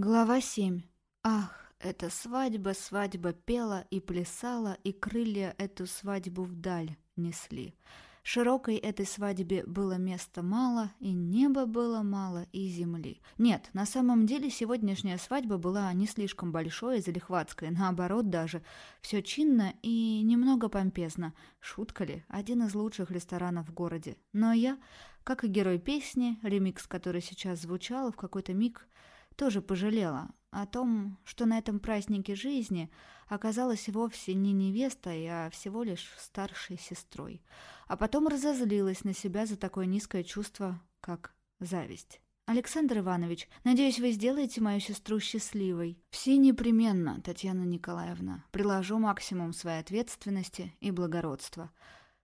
Глава 7. Ах, эта свадьба, свадьба пела и плясала, и крылья эту свадьбу вдаль несли. Широкой этой свадьбе было места мало, и неба было мало, и земли. Нет, на самом деле сегодняшняя свадьба была не слишком большой и залихватской, наоборот даже. Все чинно и немного помпезно. Шутка ли? Один из лучших ресторанов в городе. Но я, как и герой песни, ремикс, который сейчас звучал, в какой-то миг тоже пожалела о том, что на этом празднике жизни оказалась вовсе не невестой, а всего лишь старшей сестрой. А потом разозлилась на себя за такое низкое чувство, как зависть. «Александр Иванович, надеюсь, вы сделаете мою сестру счастливой?» «Все непременно, Татьяна Николаевна. Приложу максимум своей ответственности и благородства.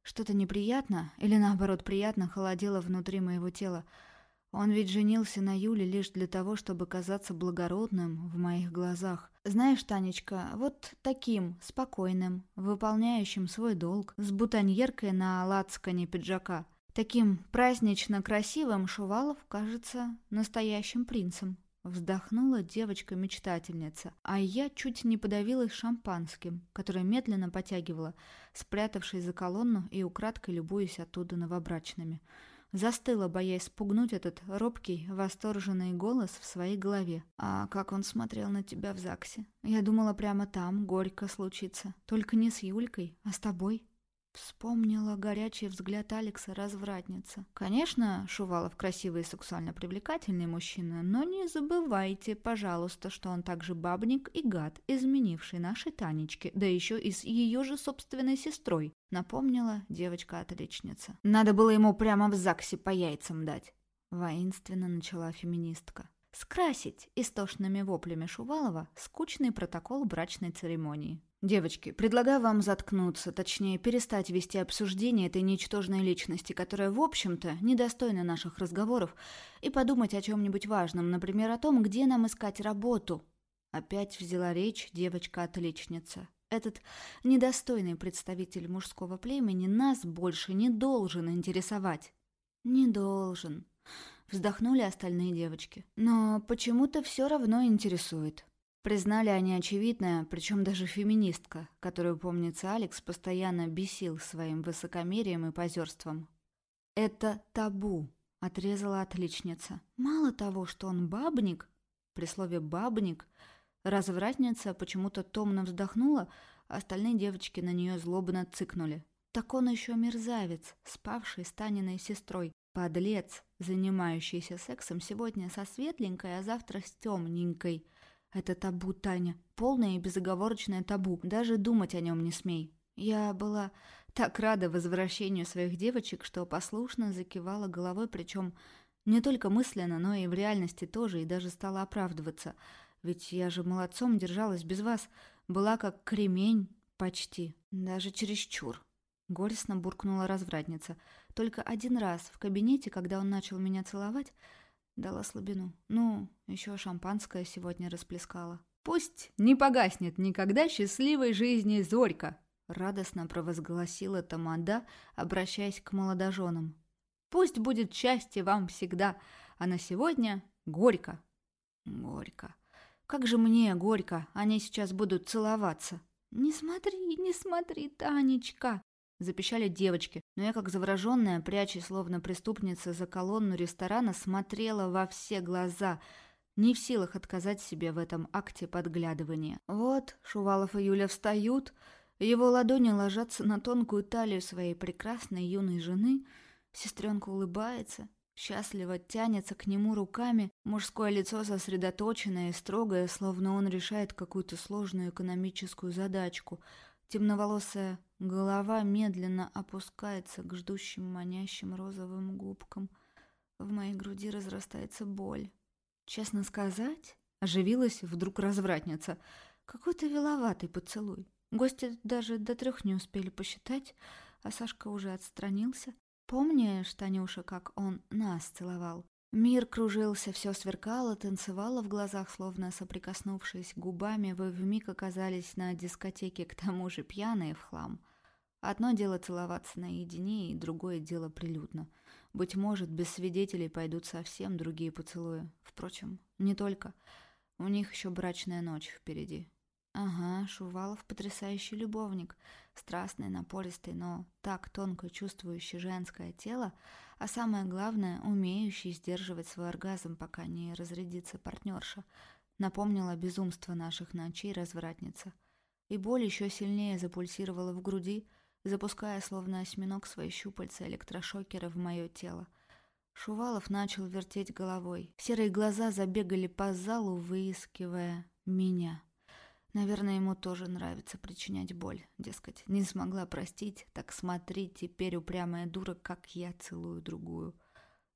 Что-то неприятно или, наоборот, приятно холодело внутри моего тела. Он ведь женился на Юле лишь для того, чтобы казаться благородным в моих глазах. Знаешь, Танечка, вот таким, спокойным, выполняющим свой долг, с бутоньеркой на лацкане пиджака. Таким празднично красивым Шувалов кажется настоящим принцем. Вздохнула девочка-мечтательница, а я чуть не подавилась шампанским, которое медленно потягивала, спрятавшись за колонну и украдкой любуясь оттуда новобрачными. Застыла, боясь спугнуть этот робкий, восторженный голос в своей голове. А как он смотрел на тебя в ЗАГСе? Я думала, прямо там горько случится. Только не с Юлькой, а с тобой. Вспомнила горячий взгляд Алекса развратница. Конечно, Шувалов красивый и сексуально привлекательный мужчина, но не забывайте, пожалуйста, что он также бабник и гад, изменивший нашей Танечке, да еще и с ее же собственной сестрой, напомнила девочка-отличница. Надо было ему прямо в ЗАГСе по яйцам дать. Воинственно начала феминистка скрасить истошными воплями Шувалова скучный протокол брачной церемонии. «Девочки, предлагаю вам заткнуться, точнее, перестать вести обсуждение этой ничтожной личности, которая, в общем-то, недостойна наших разговоров, и подумать о чем-нибудь важном, например, о том, где нам искать работу». Опять взяла речь девочка-отличница. Этот недостойный представитель мужского племени нас больше не должен интересовать. «Не должен», — вздохнули остальные девочки. «Но почему-то все равно интересует». Признали они очевидное, причем даже феминистка, которую, помнится, Алекс постоянно бесил своим высокомерием и позерством. «Это табу», — отрезала отличница. «Мало того, что он бабник», при слове «бабник», развратница почему-то томно вздохнула, а остальные девочки на нее злобно цыкнули. Так он еще мерзавец, спавший с Таниной сестрой, подлец, занимающийся сексом сегодня со светленькой, а завтра с темненькой — это табу, Таня. Полное и безоговорочное табу. Даже думать о нем не смей. Я была так рада возвращению своих девочек, что послушно закивала головой, причем не только мысленно, но и в реальности тоже, и даже стала оправдываться. Ведь я же молодцом держалась без вас. Была как кремень почти, даже чересчур. Горестно буркнула развратница. Только один раз в кабинете, когда он начал меня целовать, Дала слабину. Ну, еще шампанское сегодня расплескала. «Пусть не погаснет никогда счастливой жизни Зорька!» Радостно провозгласила Тамада, обращаясь к молодоженам. «Пусть будет счастье вам всегда, а на сегодня горько!» «Горько! Как же мне горько! Они сейчас будут целоваться!» «Не смотри, не смотри, Танечка!» Запищали девочки, но я, как завороженная, пряча словно преступница за колонну ресторана, смотрела во все глаза, не в силах отказать себе в этом акте подглядывания. Вот Шувалов и Юля встают, его ладони ложатся на тонкую талию своей прекрасной юной жены, сестренка улыбается, счастливо тянется к нему руками, мужское лицо сосредоточенное и строгое, словно он решает какую-то сложную экономическую задачку — Темноволосая голова медленно опускается к ждущим манящим розовым губкам. В моей груди разрастается боль. Честно сказать, оживилась вдруг развратница. Какой-то виловатый поцелуй. Гости даже до трех не успели посчитать, а Сашка уже отстранился. Помнишь, Танюша, как он нас целовал? Мир кружился, все сверкало, танцевало в глазах, словно соприкоснувшись губами, вы вмиг оказались на дискотеке, к тому же пьяные в хлам. Одно дело целоваться наедине, и другое дело прилюдно. Быть может, без свидетелей пойдут совсем другие поцелуи. Впрочем, не только. У них еще брачная ночь впереди. Ага, Шувалов потрясающий любовник, страстный, напористый, но так тонко чувствующий женское тело, а самое главное, умеющий сдерживать свой оргазм, пока не разрядится партнерша. Напомнила безумство наших ночей развратница. И боль еще сильнее запульсировала в груди, запуская словно осьминог свои щупальца электрошокера в мое тело. Шувалов начал вертеть головой. Серые глаза забегали по залу, выискивая меня. Наверное, ему тоже нравится причинять боль. Дескать, не смогла простить, так смотри, теперь упрямая дура, как я целую другую.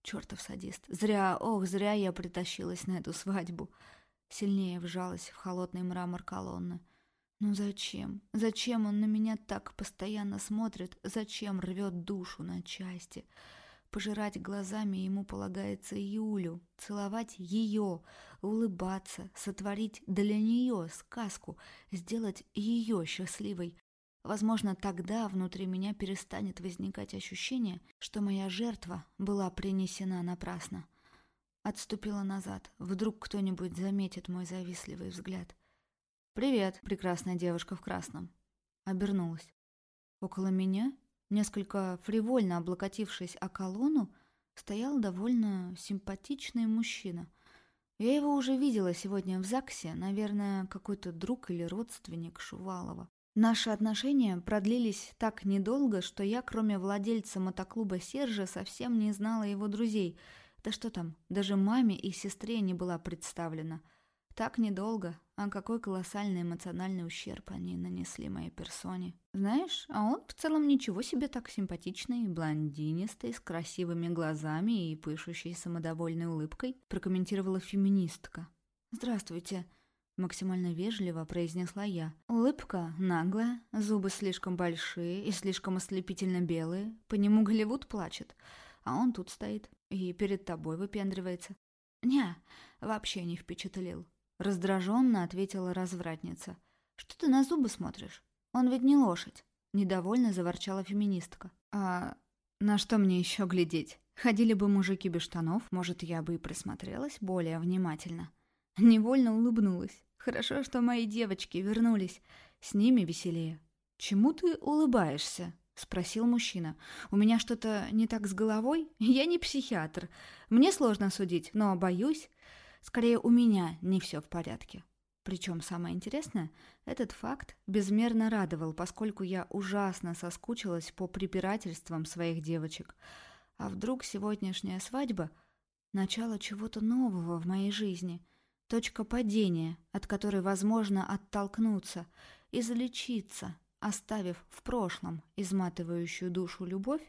Чертов садист. Зря, ох, зря я притащилась на эту свадьбу. Сильнее вжалась в холодный мрамор колонны. Ну зачем? Зачем он на меня так постоянно смотрит? Зачем рвет душу на части? Пожирать глазами ему полагается Юлю, целовать ее, улыбаться, сотворить для нее сказку, сделать ее счастливой. Возможно, тогда внутри меня перестанет возникать ощущение, что моя жертва была принесена напрасно. Отступила назад. Вдруг кто-нибудь заметит мой завистливый взгляд. «Привет, прекрасная девушка в красном». Обернулась. Около меня Несколько фривольно облокотившись о колонну, стоял довольно симпатичный мужчина. Я его уже видела сегодня в ЗАГСе, наверное, какой-то друг или родственник Шувалова. Наши отношения продлились так недолго, что я, кроме владельца мотоклуба Сержа, совсем не знала его друзей. Да что там, даже маме и сестре не была представлена – так недолго, а какой колоссальный эмоциональный ущерб они нанесли моей персоне. Знаешь, а он в целом ничего себе так симпатичный, блондинистый, с красивыми глазами и пышущей самодовольной улыбкой, прокомментировала феминистка. «Здравствуйте», — максимально вежливо произнесла я. Улыбка наглая, зубы слишком большие и слишком ослепительно белые, по нему Голливуд плачет, а он тут стоит и перед тобой выпендривается. «Не, вообще не впечатлил», Раздраженно ответила развратница. «Что ты на зубы смотришь? Он ведь не лошадь!» Недовольно заворчала феминистка. «А на что мне еще глядеть? Ходили бы мужики без штанов, может, я бы и присмотрелась более внимательно». Невольно улыбнулась. «Хорошо, что мои девочки вернулись. С ними веселее». «Чему ты улыбаешься?» — спросил мужчина. «У меня что-то не так с головой? Я не психиатр. Мне сложно судить, но боюсь, Скорее, у меня не все в порядке. Причем самое интересное, этот факт безмерно радовал, поскольку я ужасно соскучилась по препирательствам своих девочек. А вдруг сегодняшняя свадьба — начало чего-то нового в моей жизни, точка падения, от которой возможно оттолкнуться, излечиться, оставив в прошлом изматывающую душу любовь,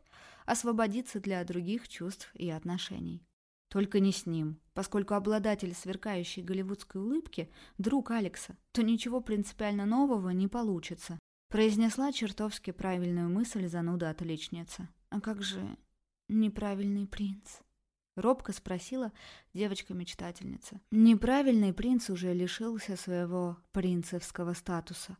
освободиться для других чувств и отношений. Только не с ним. Поскольку обладатель сверкающей голливудской улыбки – друг Алекса, то ничего принципиально нового не получится. Произнесла чертовски правильную мысль зануда-отличница. «А как же неправильный принц?» Робко спросила девочка-мечтательница. Неправильный принц уже лишился своего принцевского статуса.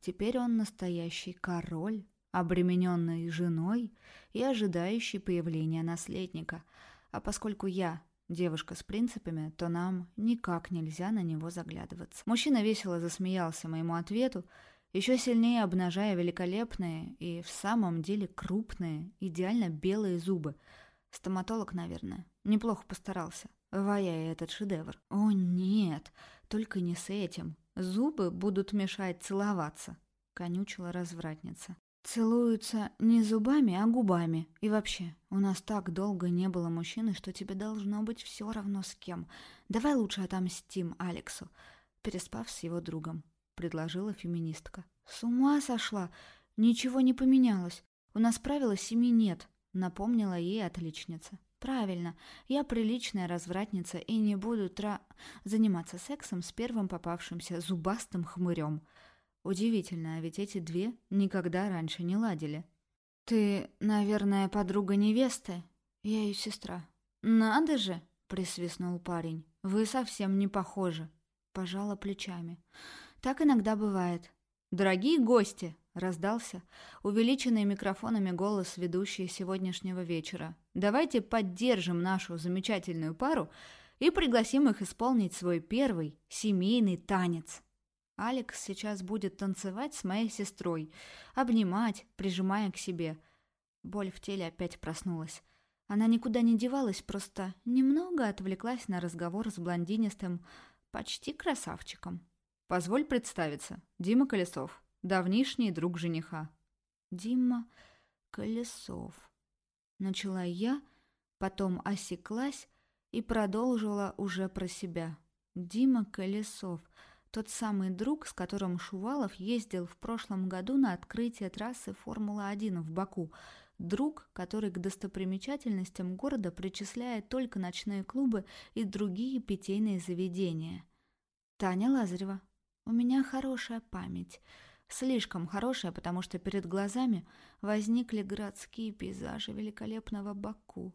Теперь он настоящий король, обремененный женой и ожидающий появления наследника – а поскольку я девушка с принципами, то нам никак нельзя на него заглядываться. Мужчина весело засмеялся моему ответу, еще сильнее обнажая великолепные и в самом деле крупные, идеально белые зубы. Стоматолог, наверное, неплохо постарался, ваяя этот шедевр. О нет, только не с этим. Зубы будут мешать целоваться, конючила развратница. Целуются не зубами, а губами. И вообще, у нас так долго не было мужчины, что тебе должно быть все равно с кем. Давай лучше отомстим Алексу, переспав с его другом, предложила феминистка. С ума сошла! Ничего не поменялось. У нас правила семьи нет, напомнила ей отличница. Правильно, я приличная развратница и не буду тра... заниматься сексом с первым попавшимся зубастым хмырем. Удивительно, а ведь эти две никогда раньше не ладили. «Ты, наверное, подруга невесты?» «Я ее сестра». «Надо же!» — присвистнул парень. «Вы совсем не похожи». Пожала плечами. «Так иногда бывает». «Дорогие гости!» — раздался увеличенный микрофонами голос ведущей сегодняшнего вечера. «Давайте поддержим нашу замечательную пару и пригласим их исполнить свой первый семейный танец. Алекс сейчас будет танцевать с моей сестрой, обнимать, прижимая к себе. Боль в теле опять проснулась. Она никуда не девалась, просто немного отвлеклась на разговор с блондинистым, почти красавчиком. «Позволь представиться. Дима Колесов, давнишний друг жениха». «Дима Колесов». Начала я, потом осеклась и продолжила уже про себя. «Дима Колесов». Тот самый друг, с которым Шувалов ездил в прошлом году на открытие трассы Формула-1 в Баку. Друг, который к достопримечательностям города причисляет только ночные клубы и другие питейные заведения. Таня Лазарева. У меня хорошая память. Слишком хорошая, потому что перед глазами возникли городские пейзажи великолепного Баку.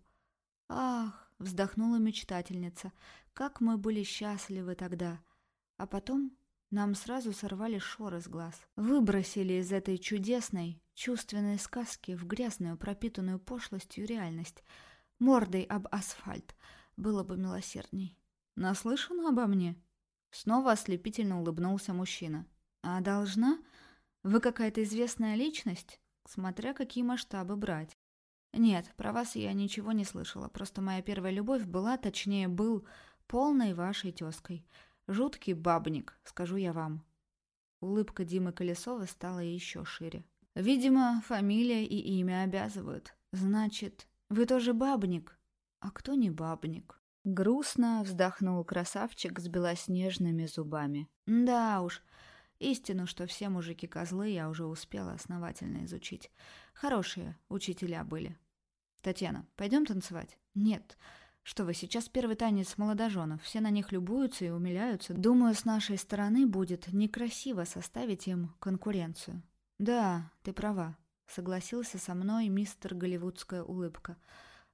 «Ах!» — вздохнула мечтательница. «Как мы были счастливы тогда!» А потом нам сразу сорвали шоры с глаз. Выбросили из этой чудесной, чувственной сказки в грязную, пропитанную пошлостью реальность. Мордой об асфальт. Было бы милосердней. «Наслышана обо мне?» Снова ослепительно улыбнулся мужчина. «А должна? Вы какая-то известная личность? Смотря какие масштабы брать». «Нет, про вас я ничего не слышала. Просто моя первая любовь была, точнее, был полной вашей тезкой. Жуткий бабник, скажу я вам. Улыбка Димы Колесова стала еще шире. Видимо, фамилия и имя обязывают. Значит, вы тоже бабник? А кто не бабник? Грустно вздохнул красавчик с белоснежными зубами. Да уж, истину, что все мужики козлы, я уже успела основательно изучить. Хорошие учителя были. Татьяна, пойдем танцевать? Нет, что вы, сейчас первый танец молодоженов, все на них любуются и умиляются. Думаю, с нашей стороны будет некрасиво составить им конкуренцию. Да, ты права, согласился со мной мистер Голливудская улыбка.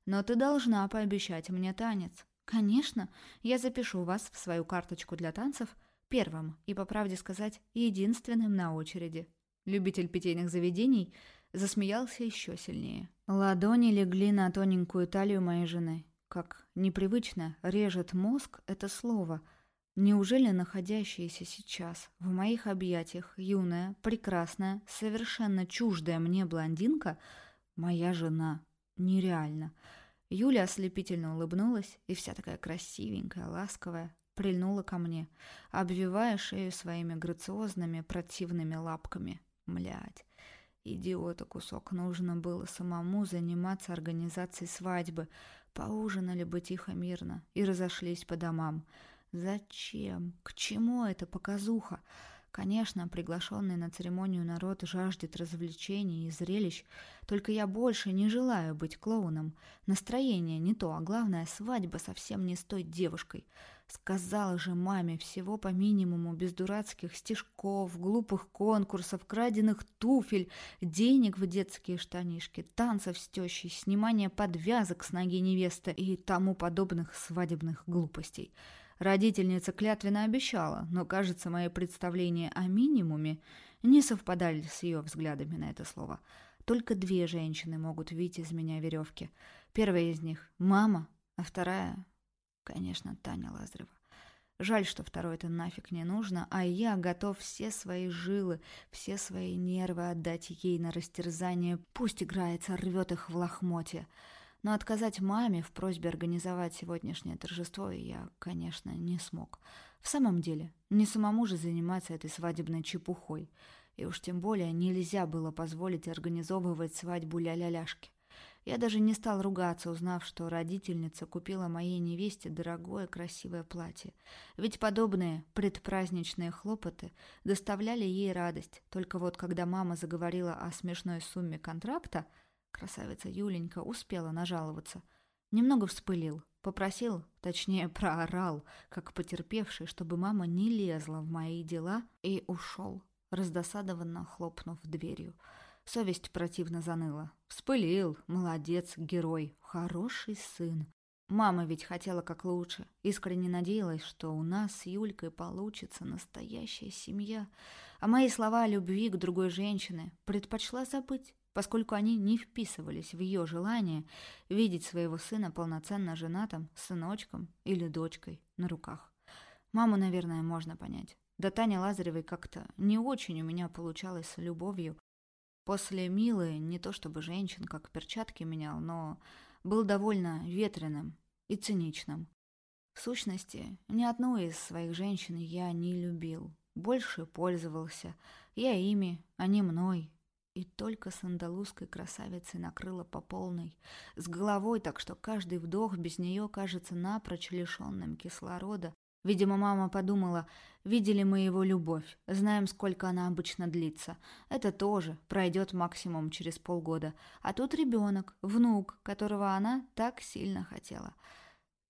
Но ты должна пообещать мне танец. Конечно, я запишу вас в свою карточку для танцев первым и, по правде сказать, единственным на очереди. Любитель питейных заведений засмеялся еще сильнее. Ладони легли на тоненькую талию моей жены. Как непривычно режет мозг это слово. Неужели находящаяся сейчас в моих объятиях юная, прекрасная, совершенно чуждая мне блондинка — моя жена? Нереально. Юля ослепительно улыбнулась и вся такая красивенькая, ласковая, прильнула ко мне, обвивая шею своими грациозными противными лапками. Млять. Идиота кусок, нужно было самому заниматься организацией свадьбы, Поужинали бы тихо-мирно и разошлись по домам. Зачем? К чему эта показуха? Конечно, приглашенный на церемонию народ жаждет развлечений и зрелищ, только я больше не желаю быть клоуном. Настроение не то, а главное, свадьба совсем не с той девушкой. Сказала же маме всего по минимуму, без дурацких стишков, глупых конкурсов, краденных туфель, денег в детские штанишки, танцев с тещей, снимания подвязок с ноги невесты и тому подобных свадебных глупостей. Родительница клятвенно обещала, но, кажется, мои представления о минимуме не совпадали с ее взглядами на это слово. Только две женщины могут видеть из меня веревки. Первая из них — мама, а вторая Конечно, Таня Лазарева. Жаль, что второй это нафиг не нужно, а я готов все свои жилы, все свои нервы отдать ей на растерзание. Пусть играется, рвет их в лохмотье. Но отказать маме в просьбе организовать сегодняшнее торжество я, конечно, не смог. В самом деле, не самому же заниматься этой свадебной чепухой. И уж тем более нельзя было позволить организовывать свадьбу ля-ля-ляшки. Я даже не стал ругаться, узнав, что родительница купила моей невесте дорогое красивое платье. Ведь подобные предпраздничные хлопоты доставляли ей радость. Только вот когда мама заговорила о смешной сумме контракта, красавица Юленька успела нажаловаться. Немного вспылил, попросил, точнее проорал, как потерпевший, чтобы мама не лезла в мои дела, и ушел, раздосадованно хлопнув дверью. Совесть противно заныла. Вспылил, молодец, герой, хороший сын. Мама ведь хотела как лучше, искренне надеялась, что у нас с Юлькой получится настоящая семья. А мои слова о любви к другой женщине предпочла забыть. Поскольку они не вписывались в ее желание видеть своего сына полноценно женатым, сыночком или дочкой на руках. Маму, наверное, можно понять. Да Таня Лазаревой как-то не очень у меня получалось с любовью. После Милы не то чтобы женщин, как перчатки менял, но был довольно ветреным и циничным. В сущности, ни одну из своих женщин я не любил. Больше пользовался. Я ими, а не мной. И только с андалузской красавицей накрыла по полной. С головой, так что каждый вдох без нее кажется напрочь лишенным кислорода. Видимо, мама подумала, видели мы его любовь, знаем, сколько она обычно длится. Это тоже пройдет максимум через полгода. А тут ребенок, внук, которого она так сильно хотела.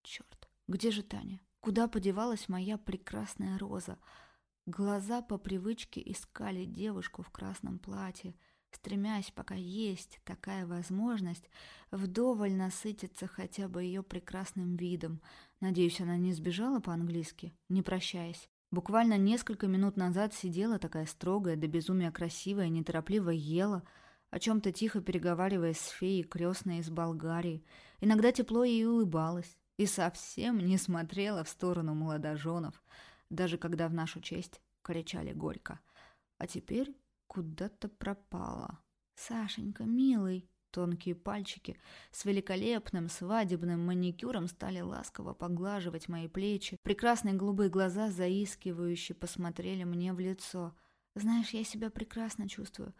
Черт, где же Таня? Куда подевалась моя прекрасная роза? Глаза по привычке искали девушку в красном платье, стремясь, пока есть такая возможность, вдоволь насытиться хотя бы ее прекрасным видом. Надеюсь, она не сбежала по-английски, не прощаясь. Буквально несколько минут назад сидела такая строгая, до безумия красивая, неторопливо ела, о чем-то тихо переговариваясь с феей крестной из Болгарии. Иногда тепло ей улыбалась и совсем не смотрела в сторону молодоженов – даже когда в нашу честь кричали горько. А теперь куда-то пропала. «Сашенька, милый!» Тонкие пальчики с великолепным свадебным маникюром стали ласково поглаживать мои плечи. Прекрасные голубые глаза заискивающе посмотрели мне в лицо. «Знаешь, я себя прекрасно чувствую.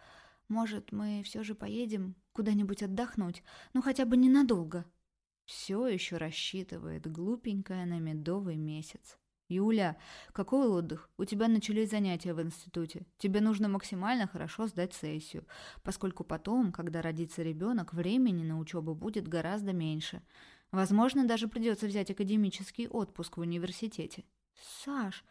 Может, мы все же поедем куда-нибудь отдохнуть? Ну, хотя бы ненадолго?» Все еще рассчитывает глупенькая на медовый месяц. «Юля, какой отдых? У тебя начались занятия в институте. Тебе нужно максимально хорошо сдать сессию, поскольку потом, когда родится ребенок, времени на учебу будет гораздо меньше. Возможно, даже придется взять академический отпуск в университете». «Саш,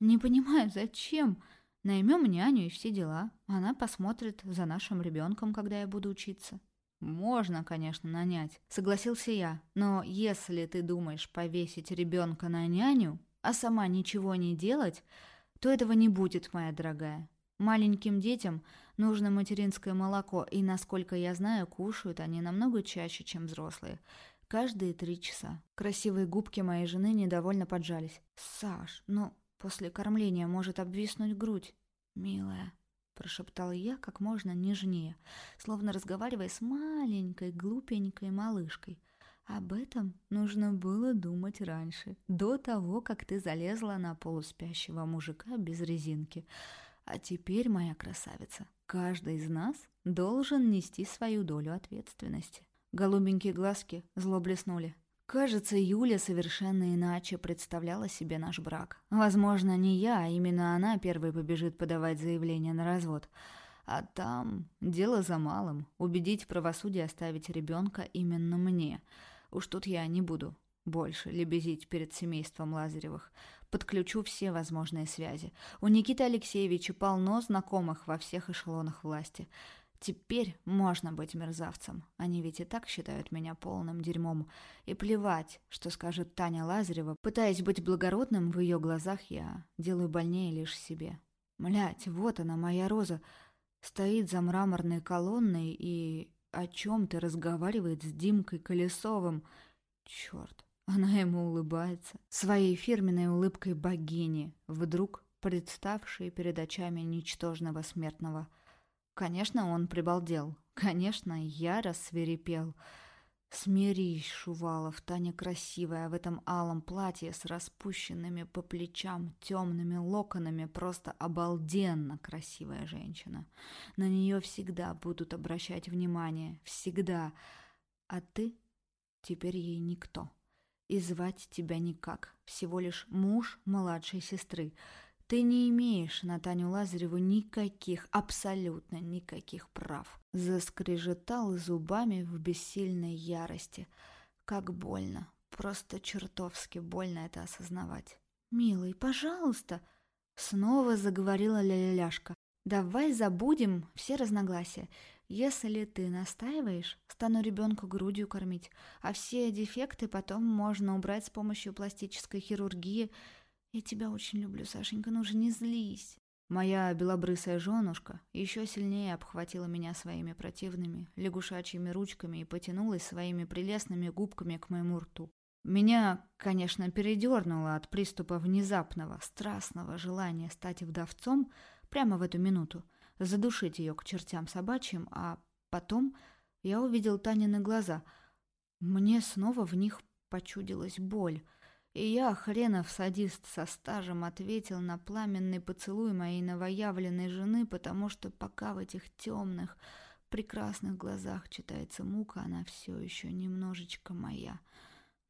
не понимаю, зачем?» Наймем няню и все дела. Она посмотрит за нашим ребенком, когда я буду учиться. Можно, конечно, нанять, согласился я. Но если ты думаешь повесить ребенка на няню, а сама ничего не делать, то этого не будет, моя дорогая. Маленьким детям нужно материнское молоко, и, насколько я знаю, кушают они намного чаще, чем взрослые. Каждые три часа. Красивые губки моей жены недовольно поджались. «Саш, ну, после кормления может обвиснуть грудь, милая», — прошептала я как можно нежнее, словно разговаривая с маленькой глупенькой малышкой — об этом нужно было думать раньше, до того, как ты залезла на полуспящего мужика без резинки. А теперь, моя красавица, каждый из нас должен нести свою долю ответственности. Голубенькие глазки зло блеснули. Кажется, Юля совершенно иначе представляла себе наш брак. Возможно, не я, а именно она первой побежит подавать заявление на развод. А там дело за малым — убедить правосудие оставить ребенка именно мне — Уж тут я не буду больше лебезить перед семейством Лазаревых. Подключу все возможные связи. У Никиты Алексеевича полно знакомых во всех эшелонах власти. Теперь можно быть мерзавцем. Они ведь и так считают меня полным дерьмом. И плевать, что скажет Таня Лазарева. Пытаясь быть благородным, в ее глазах я делаю больнее лишь себе. Млять, вот она, моя роза. Стоит за мраморной колонной и о чем-то разговаривает с Димкой Колесовым. Черт, она ему улыбается. Своей фирменной улыбкой богини, вдруг представшей перед очами ничтожного смертного. Конечно, он прибалдел. Конечно, я рассверепел. Смирись, Шувалов, Таня красивая в этом алом платье с распущенными по плечам темными локонами, просто обалденно красивая женщина. На нее всегда будут обращать внимание, всегда. А ты теперь ей никто. И звать тебя никак, всего лишь муж младшей сестры. Ты не имеешь на Таню Лазареву никаких, абсолютно никаких прав. Заскрежетал зубами в бессильной ярости. Как больно, просто чертовски больно это осознавать. «Милый, пожалуйста!» Снова заговорила Ляляшка. «Давай забудем все разногласия. Если ты настаиваешь, стану ребенка грудью кормить, а все дефекты потом можно убрать с помощью пластической хирургии – «Я тебя очень люблю, Сашенька, ну же не злись!» Моя белобрысая женушка еще сильнее обхватила меня своими противными лягушачьими ручками и потянулась своими прелестными губками к моему рту. Меня, конечно, передернуло от приступа внезапного, страстного желания стать вдовцом прямо в эту минуту, задушить ее к чертям собачьим, а потом я увидел Танины глаза. Мне снова в них почудилась боль — и я, хренов садист со стажем, ответил на пламенный поцелуй моей новоявленной жены, потому что пока в этих темных, прекрасных глазах читается мука, она все еще немножечко моя.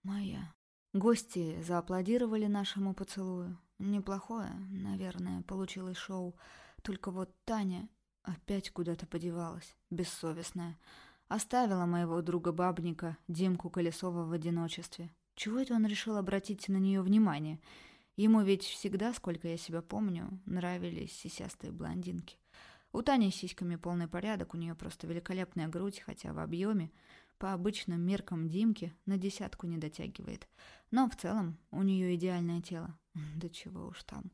Моя. Гости зааплодировали нашему поцелую. Неплохое, наверное, получилось шоу. Только вот Таня опять куда-то подевалась, бессовестная. Оставила моего друга-бабника, Димку Колесова в одиночестве. Чего это он решил обратить на нее внимание? Ему ведь всегда, сколько я себя помню, нравились сисястые блондинки. У Тани с сиськами полный порядок, у нее просто великолепная грудь, хотя в объеме, по обычным меркам Димки, на десятку не дотягивает. Но в целом у нее идеальное тело. Да чего уж там.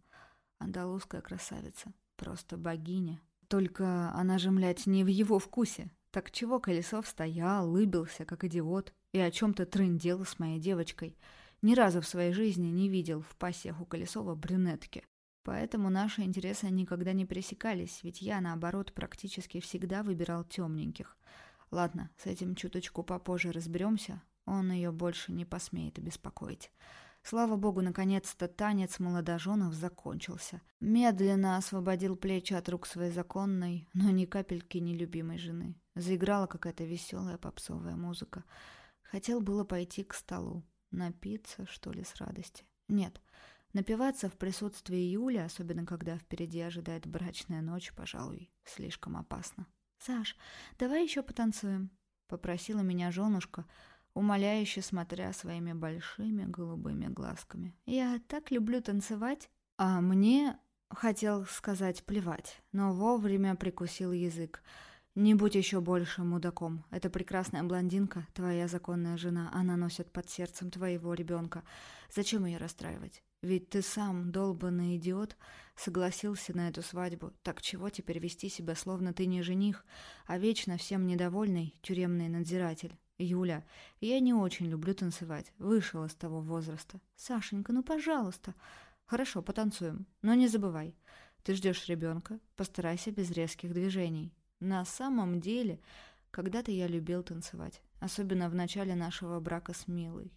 Андалузская красавица. Просто богиня. Только она же, млядь, не в его вкусе. Так чего Колесов стоял, улыбился, как идиот и о чем-то трындел с моей девочкой. Ни разу в своей жизни не видел в пассиях у Колесова брюнетки. Поэтому наши интересы никогда не пересекались, ведь я, наоборот, практически всегда выбирал темненьких. Ладно, с этим чуточку попозже разберемся, он ее больше не посмеет беспокоить. Слава богу, наконец-то танец молодоженов закончился. Медленно освободил плечи от рук своей законной, но ни капельки нелюбимой жены. Заиграла какая-то веселая попсовая музыка. Хотел было пойти к столу. Напиться, что ли, с радости. Нет, напиваться в присутствии Юли, особенно когда впереди ожидает брачная ночь, пожалуй, слишком опасно. «Саш, давай еще потанцуем», — попросила меня женушка, умоляюще смотря своими большими голубыми глазками. «Я так люблю танцевать, а мне...» Хотел сказать плевать, но вовремя прикусил язык. Не будь еще больше мудаком. Эта прекрасная блондинка, твоя законная жена, она носит под сердцем твоего ребенка. Зачем ее расстраивать? Ведь ты сам, долбанный идиот, согласился на эту свадьбу. Так чего теперь вести себя, словно ты не жених, а вечно всем недовольный тюремный надзиратель? Юля, я не очень люблю танцевать. Вышел из того возраста. Сашенька, ну пожалуйста. Хорошо, потанцуем. Но не забывай. Ты ждешь ребенка. Постарайся без резких движений. На самом деле, когда-то я любил танцевать, особенно в начале нашего брака с Милой.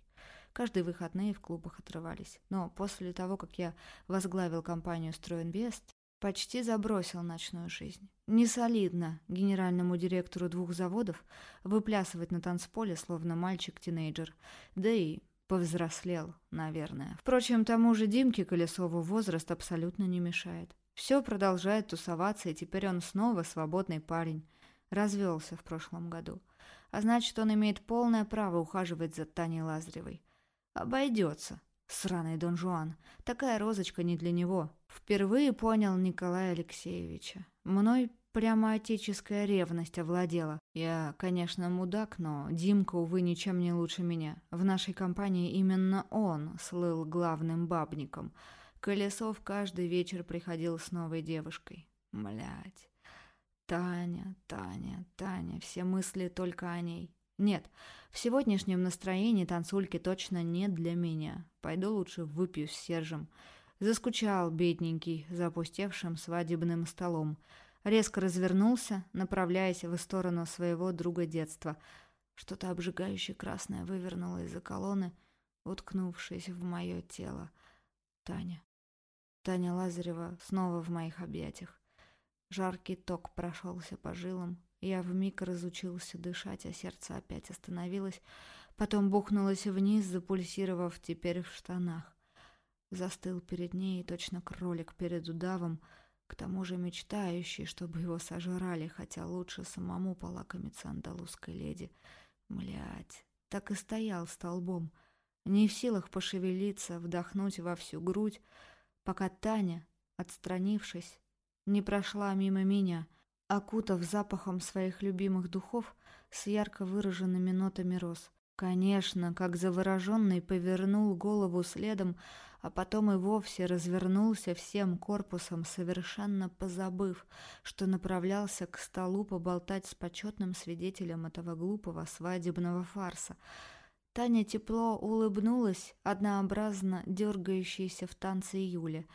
Каждые выходные в клубах отрывались. Но после того, как я возглавил компанию «Стройинвест», почти забросил ночную жизнь. Не солидно генеральному директору двух заводов выплясывать на танцполе, словно мальчик-тинейджер. Да и повзрослел, наверное. Впрочем, тому же Димке Колесову возраст абсолютно не мешает. Все продолжает тусоваться, и теперь он снова свободный парень. Развелся в прошлом году. А значит, он имеет полное право ухаживать за Таней Лазаревой. Обойдется. Сраный Дон Жуан. Такая розочка не для него. Впервые понял Николая Алексеевича. Мной прямо отеческая ревность овладела. Я, конечно, мудак, но Димка, увы, ничем не лучше меня. В нашей компании именно он слыл главным бабником — Колесов каждый вечер приходил с новой девушкой. Млять. Таня, Таня, Таня, все мысли только о ней. Нет, в сегодняшнем настроении танцульки точно не для меня. Пойду лучше выпью с Сержем. Заскучал, бедненький, за опустевшим свадебным столом. Резко развернулся, направляясь в сторону своего друга детства. Что-то обжигающее красное вывернуло из-за колонны, уткнувшись в мое тело. Таня. Таня Лазарева снова в моих объятиях. Жаркий ток прошелся по жилам. Я вмиг разучился дышать, а сердце опять остановилось. Потом бухнулось вниз, запульсировав теперь в штанах. Застыл перед ней, точно кролик перед удавом, к тому же мечтающий, чтобы его сожрали, хотя лучше самому полакомиться андалузской леди. Млять, так и стоял столбом, не в силах пошевелиться, вдохнуть во всю грудь, пока Таня, отстранившись, не прошла мимо меня, окутав запахом своих любимых духов с ярко выраженными нотами роз. Конечно, как завороженный повернул голову следом, а потом и вовсе развернулся всем корпусом, совершенно позабыв, что направлялся к столу поболтать с почетным свидетелем этого глупого свадебного фарса. Таня тепло улыбнулась, однообразно дергающейся в танце Юле.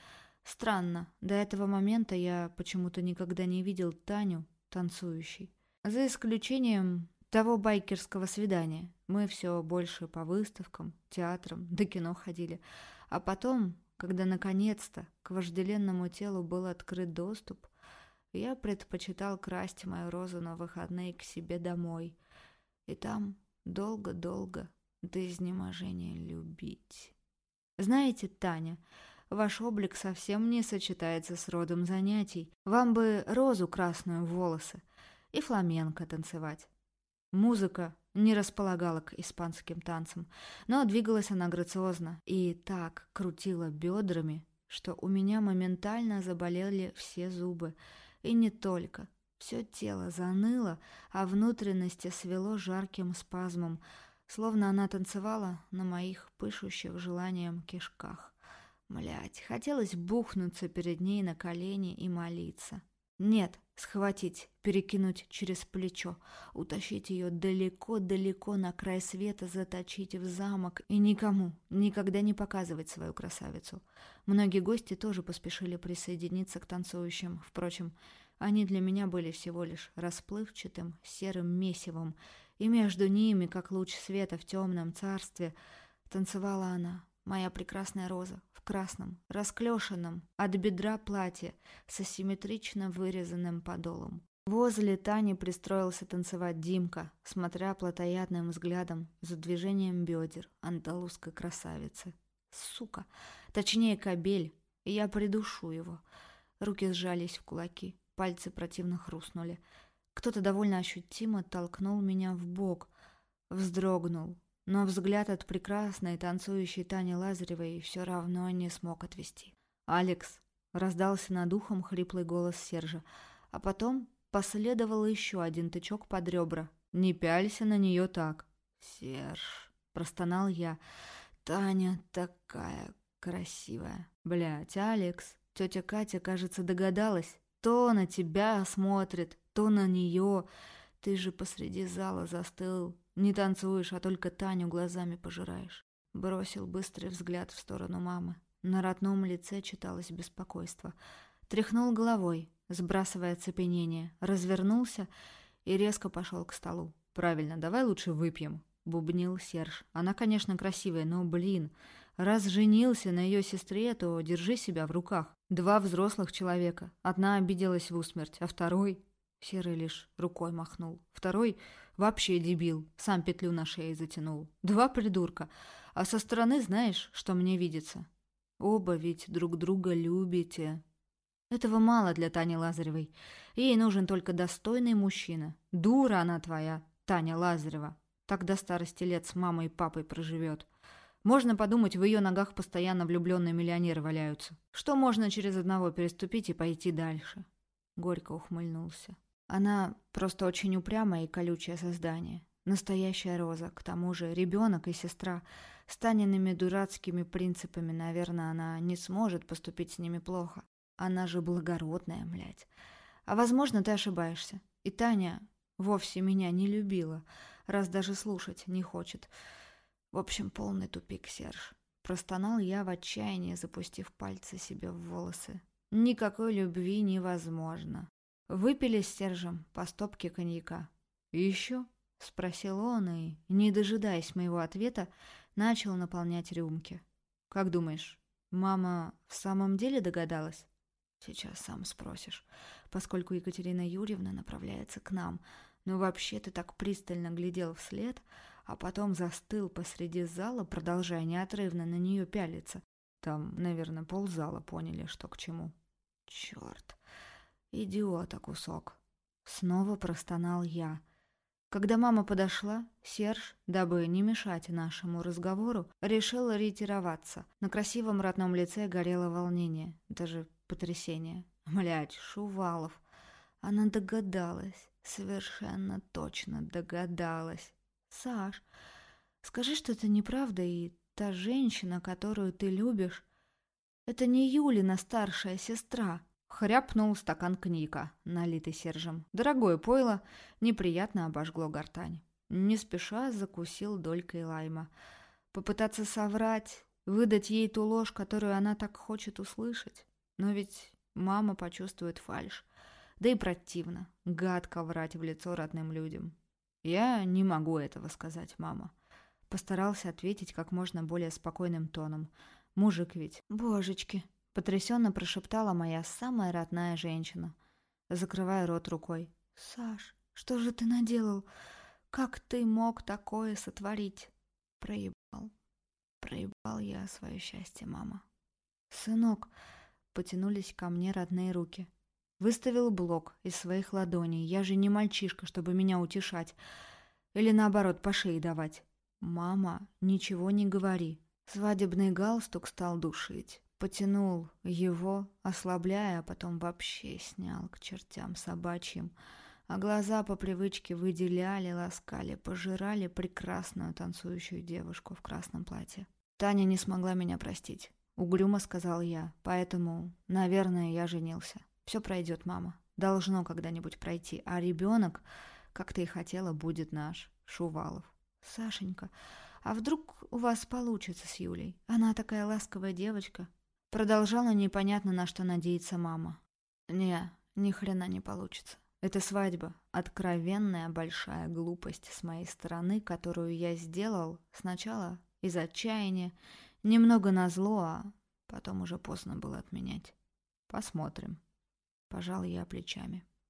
Странно, до этого момента я почему-то никогда не видел Таню танцующей. За исключением того байкерского свидания. Мы все больше по выставкам, театрам, до кино ходили. А потом, когда наконец-то к вожделенному телу был открыт доступ, я предпочитал красть мою розу на выходные к себе домой. И там долго-долго до изнеможения любить. Знаете, Таня, ваш облик совсем не сочетается с родом занятий. Вам бы розу красную в волосы и фламенко танцевать. Музыка не располагала к испанским танцам, но двигалась она грациозно и так крутила бедрами, что у меня моментально заболели все зубы. И не только. Все тело заныло, а внутренности свело жарким спазмом, словно она танцевала на моих пышущих желанием кишках. Млять, хотелось бухнуться перед ней на колени и молиться. Нет, схватить, перекинуть через плечо, утащить ее далеко-далеко на край света, заточить в замок и никому, никогда не показывать свою красавицу. Многие гости тоже поспешили присоединиться к танцующим. Впрочем, они для меня были всего лишь расплывчатым серым месивом, и между ними, как луч света в темном царстве, танцевала она, моя прекрасная роза, красном, расклешенном, от бедра платье с асимметрично вырезанным подолом. Возле Тани пристроился танцевать Димка, смотря плотоядным взглядом за движением бедер андалузской красавицы. Сука! Точнее, кобель. Я придушу его. Руки сжались в кулаки, пальцы противно хрустнули. Кто-то довольно ощутимо толкнул меня в бок, вздрогнул, но взгляд от прекрасной танцующей Тани Лазаревой все равно не смог отвести. «Алекс!» — раздался над ухом хриплый голос Сержа, а потом последовал еще один тычок под ребра. «Не пялься на нее так!» «Серж!» — простонал я. «Таня такая красивая!» Блять, Алекс!» Тетя Катя, кажется, догадалась. То на тебя смотрит, то на нее. Ты же посреди зала застыл, не танцуешь, а только Таню глазами пожираешь. Бросил быстрый взгляд в сторону мамы. На родном лице читалось беспокойство. Тряхнул головой, сбрасывая оцепенение, развернулся и резко пошел к столу. «Правильно, давай лучше выпьем», — бубнил Серж. «Она, конечно, красивая, но, блин, раз женился на ее сестре, то держи себя в руках. Два взрослых человека. Одна обиделась в усмерть, а второй...» Серый лишь рукой махнул. Второй Вообще дебил, сам петлю на шее затянул. Два придурка. А со стороны знаешь, что мне видится? Оба ведь друг друга любите. Этого мало для Тани Лазаревой. Ей нужен только достойный мужчина. Дура она твоя, Таня Лазарева. Так до старости лет с мамой и папой проживет. Можно подумать, в ее ногах постоянно влюбленные миллионеры валяются. Что можно через одного переступить и пойти дальше? Горько ухмыльнулся. Она просто очень упрямое и колючее создание. Настоящая роза, к тому же ребенок и сестра. С Таниными дурацкими принципами, наверное, она не сможет поступить с ними плохо. Она же благородная, блядь. А возможно, ты ошибаешься. И Таня вовсе меня не любила, раз даже слушать не хочет. В общем, полный тупик, Серж. Простонал я в отчаянии, запустив пальцы себе в волосы. Никакой любви невозможно. Выпили с Сержем по стопке коньяка. «Еще?» — спросил он и, не дожидаясь моего ответа, начал наполнять рюмки. «Как думаешь, мама в самом деле догадалась?» «Сейчас сам спросишь, поскольку Екатерина Юрьевна направляется к нам. Но вообще ты так пристально глядел вслед, а потом застыл посреди зала, продолжая неотрывно на нее пялиться. Там, наверное, ползала поняли, что к чему. Черт!» «Идиота кусок!» Снова простонал я. Когда мама подошла, Серж, дабы не мешать нашему разговору, решил ретироваться. На красивом родном лице горело волнение, даже потрясение. Млядь, Шувалов. Она догадалась, совершенно точно догадалась. «Саш, Скажи, что это неправда, и та женщина, которую ты любишь, это не Юлина старшая сестра. Хряпнул стакан коньяка, налитый Сержем. Дорогое пойло неприятно обожгло гортань. Не спеша закусил долькой лайма. Попытаться соврать, выдать ей ту ложь, которую она так хочет услышать. Но ведь мама почувствует фальшь. Да и противно, гадко врать в лицо родным людям. Я не могу этого сказать, мама. Постарался ответить как можно более спокойным тоном. Мужик ведь. Божечки, потрясенно прошептала моя самая родная женщина, закрывая рот рукой. Саш, что же ты наделал? Как ты мог такое сотворить? Проебал. Проебал я свое счастье, мама. Сынок, потянулись ко мне родные руки. Выставил блок из своих ладоней. Я же не мальчишка, чтобы меня утешать. Или наоборот, по шее давать. «Мама, ничего не говори». Свадебный галстук стал душить. Потянул его, ослабляя, а потом вообще снял к чертям собачьим. А глаза по привычке выделяли, ласкали, пожирали прекрасную танцующую девушку в красном платье. Таня не смогла меня простить. Угрюмо сказал я, поэтому, наверное, я женился. Все пройдет, мама. Должно когда-нибудь пройти. А ребенок, как ты и хотела, будет наш, Шувалов. Сашенька, а вдруг у вас получится с Юлей? Она такая ласковая девочка. Продолжала непонятно на что надеяться мама. Не, ни хрена не получится. Это свадьба. Откровенная большая глупость с моей стороны, которую я сделал сначала из отчаяния, немного назло, а потом уже поздно было отменять. Посмотрим. Пожал я плечами.